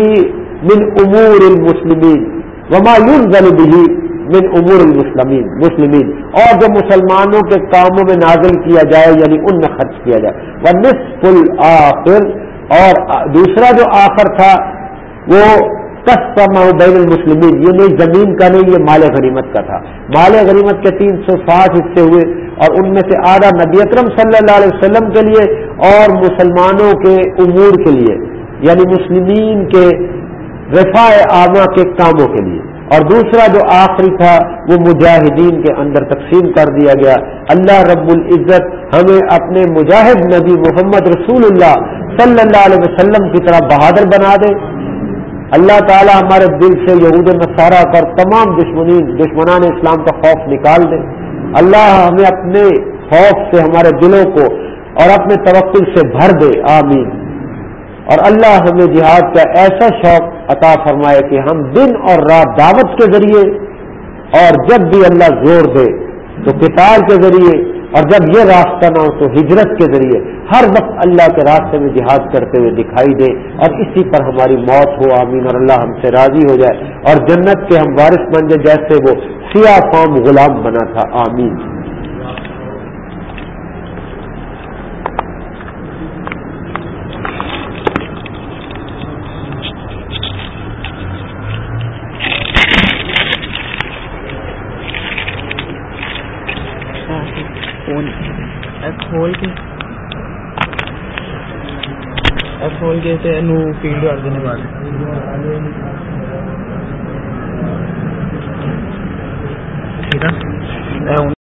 من امور المسلمین، وما ينزل به من امور المسلمین، مسلمین۔ اور جو مسلمانوں کے کاموں میں نازل کیا جائے یعنی ان میں خرچ کیا جائے۔ وہ نصف الآخر اور دوسرا جو آخر تھا، وہ بین المسلمین، یہ نہیں زمین کا نہیں، یہ مال غنیمت کا تھا۔ مال غنیمت کے تین سو ساٹھ حصے ہوئے اور ان میں سے آدھا نبی اکرم صلی اللہ علیہ وسلم کے لیے اور مسلمانوں کے امور کے لیے یعنی مسلمین کے رفاع عامہ کے کاموں کے لیے۔ اور دوسرا جو آخری تھا، وہ مجاہدین کے اندر تقسیم کر دیا گیا۔ اللہ رب العزت ہمیں اپنے مجاہد نبی محمد رسول اللہ صلی اللہ علیہ وسلم کی طرح بہادر بنا دے۔ اللہ تعالی ہمارے دل سے یہود نصارہ کر تمام دشمنی دشمنان اسلام کا خوف نکال دے۔ اللہ ہمیں اپنے خوف سے، ہمارے دلوں کو اور اپنے توقل سے بھر دے۔ آمین۔ اور اللہ ہمیں جہاد کا ایسا شوق عطا فرمائے کہ ہم دن اور رات دعوت کے ذریعے اور جب بھی اللہ زور دے تو کتاب کے ذریعے اور جب یہ راستہ نہ ہو تو ہجرت کے ذریعے۔ ہر وقت اللہ کے راستے میں جہاد کرتے ہوئے دکھائی دے اور اسی پر ہماری موت ہو، آمین، اور اللہ ہم سے راضی ہو جائے اور جنت کے ہم وارث بن جائے جیسے وہ سیاہ فام غلام بنا تھا، آمین کھول کے فیلڈ کر دینے والے ٹھیک ہے؟